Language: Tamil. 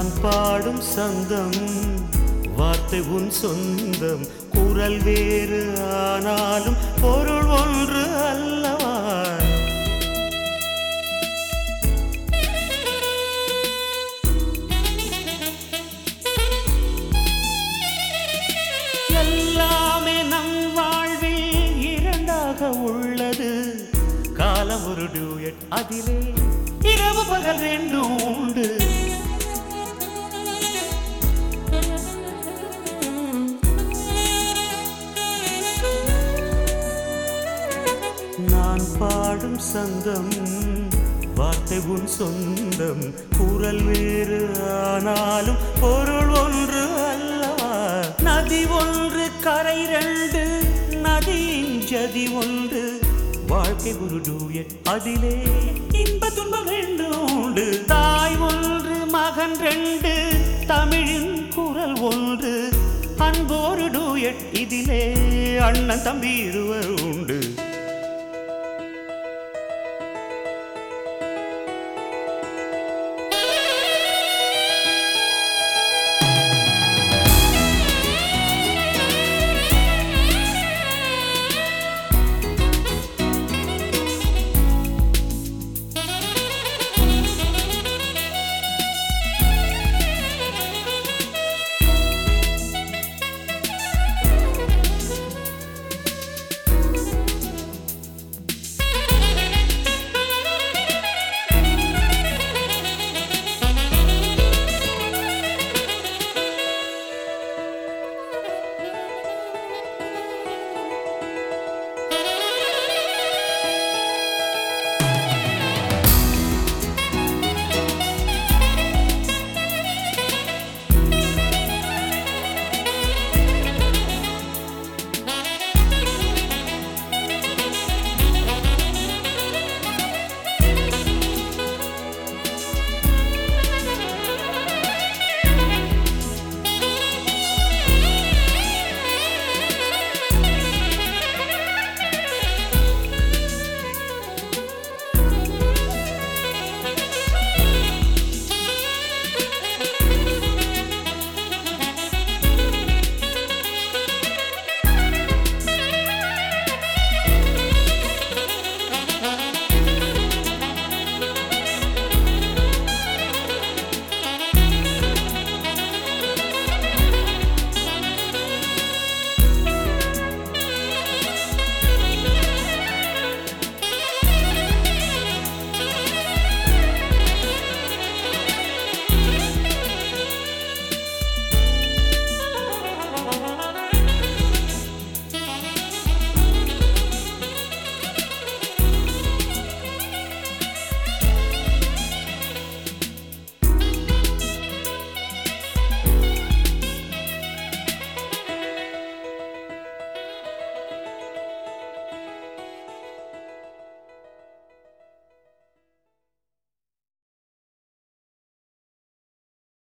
நான் பாடும் சந்தம் வார்த்தை உன் சொந்தம். குரல் வேறு ஆனாலும் பொருள் ஒன்று அல்லவா? எல்லாமே நம் வாழ்வில் இரண்டாக உள்ளது. காலம் ஒரு டூயட் அதிலே இரவு பகல் ரெண்டு உண்டு. பாடும் சந்தம் வார்த்தை உன் சொந்தம். குரல் வேறு ஆனாலும் பொருள் ஒன்று அல்லவா நதி ஒன்று கரை ரெண்டு நதியின் ஜதி ஒன்று. வாழ்க்கை ஒரு டூயட் அதிலே. இன்ப துன்பம் ரெண்டு உண்டு. தாய் ஒன்று மகன் ரெண்டு. தமிழின் குரல் ஒன்று. அன்போரு டூயட் இதிலே. அண்ணன் தம்பி இருவர் உண்டு.